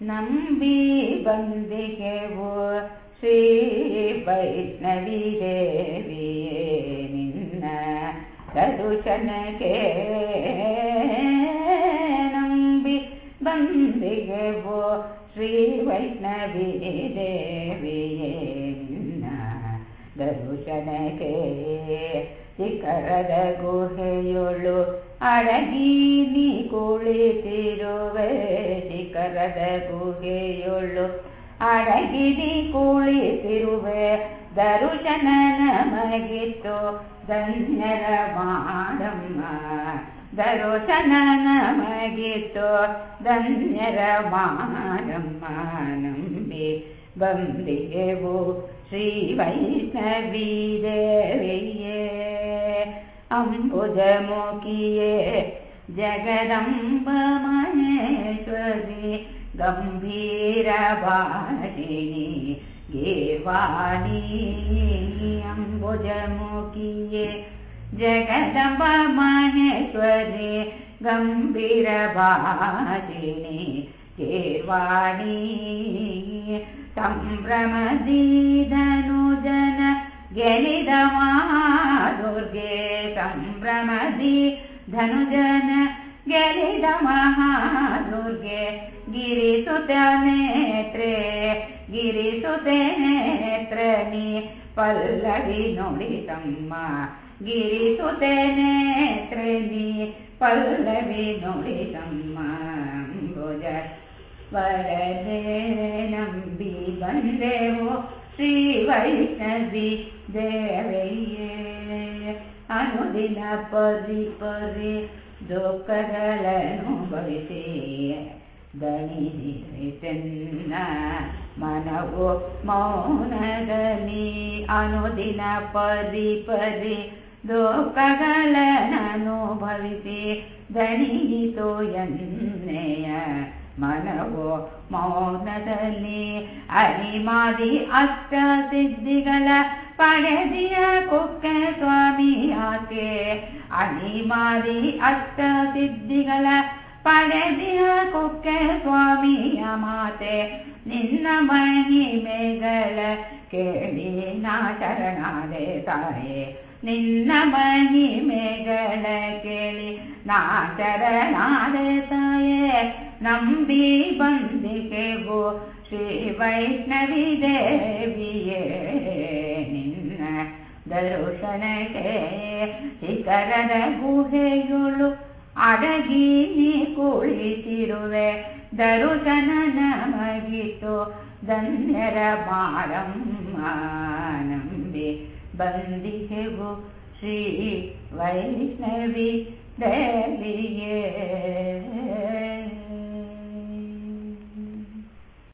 ನಂಬಿ ಬಂದಿಗೆವು ಶ್ರೀ ವೈಷ್ಣವಿ ದೇವಿ ನಿನ್ನ ದರುಶನಕ್ಕೆ ನಂಬಿ ಬಂದಿಗೆವು ಶ್ರೀ ವೈಷ್ಣವಿ ದೇವಿಯೇ ನಿನ್ನ ದರುಶನಕ್ಕೆ ಶಿಖರದ ಗುಹೆಯೊಳು ಅಡಗಿ ನೀ ಕುಳಿತಿರುವೆ ಶಿಖರದ ಗುಹೆಯೊಳು ಅಡಗಿ ನೀ ಕುಳಿತಿರುವೆ ದರುಶನ ನಮಗಿತ್ತು ಧನ್ಯರ ಮಾಡಮ್ಮ ದರುಶನ ನಮಗಿತ್ತು ಧನ್ಯರ ಮಾಡಮ್ಮ ನಂಬಿ ಬಂದಿಗೆವು ಶ್ರೀ ವೈಷ್ಣವಿ ದೇವಿಯೇ अम्बुजमुखिये जगदम्बमहेश्वरि महे स्वदे गम्भीरबाहि गेवाणी अम्बुजमुकिये जगद महे स्वदे गेवाणी तं प्रमदिजन ದುರ್ಗೆ ಸಂಭ್ರಮದಿ ಧನುಜನ ಗೆಲಿದ ಮಹಾದುರ್ಗೆ ಗಿರಿಸುತ ನೇತ್ರೆ ಗಿರಿಸುತ ನೇತ್ರನಿ ಪಲ್ಲವಿ ನುಡಿತಮ್ಮ ಗಿರಿಸುತ ನೇತ್ರನಿ ಪಲ್ಲವಿ ನುಡಿತಮ್ಮ ಭುಜ ವರದೆ ನಂಬಿ ಬಂದೆವು ಶ್ರೀ ವೈಷ್ಣವಿ ದೇವಯ್ಯೇ ಅನುದಿನ ಪರಿ ಪರಿ ದುಃಖಗಳನ್ನು ಬಳಿಸಿ ದಣಿದಿನ ಮನವು ಮೌನದಲ್ಲಿ ಅನುದಿನ ಪರಿ ಪರಿ ದುಃಖಗಳನ್ನು ಭವಿಸಿ ದಣಿಯಿತು ಎನ್ನೆಯ ಮನವು ಮೌನದಲ್ಲಿ ಅನಿಮಾದಿ ಅಷ್ಟ ಸಿದ್ಧಿಗಳ ಪಡೆದಿಯ ಕುಕ್ಕೆ ಸ್ವಾಮಿ ಆಕೆ ಅನಿಮಾದಿ ಅಷ್ಟ ಸಿದ್ಧಿಗಳ ಪಡೆದಿಯ ಕುಕ್ಕೆ ಸ್ವಾಮಿಯ ಮಾತೆ ನಿನ್ನ ಮಹಿಮೆಗಳ ಕೇಳಿ ನಾ ಶರಣಾದೆ ತಾಯೇ ನಿನ್ನ ಮಹಿಮೆಗಳ ಕೇಳಿ ನಾ ಶರಣಾದೆ ತಾಯೇ ನಂಬಿ ಬಂದಿಗೆವು ಶ್ರೀ ವೈಷ್ಣವಿ ದೇವಿಯೇ, ನಿನ್ನ ದರುಶನಕ್ಕೆ ಶಿಖರದ ಗುಹೆಗಳು ಅಡಗಿ ನೀ ಕುಳಿತಿರುವೆ. ದರುಶನ ನಮಗಿತು, ಧನ್ಯರ ಬಾರಮ್ಮ ನಂಬಿ ಬಂದಿಗೆವು ಶ್ರೀ ವೈಷ್ಣವಿ ದೇವಿಯೇ.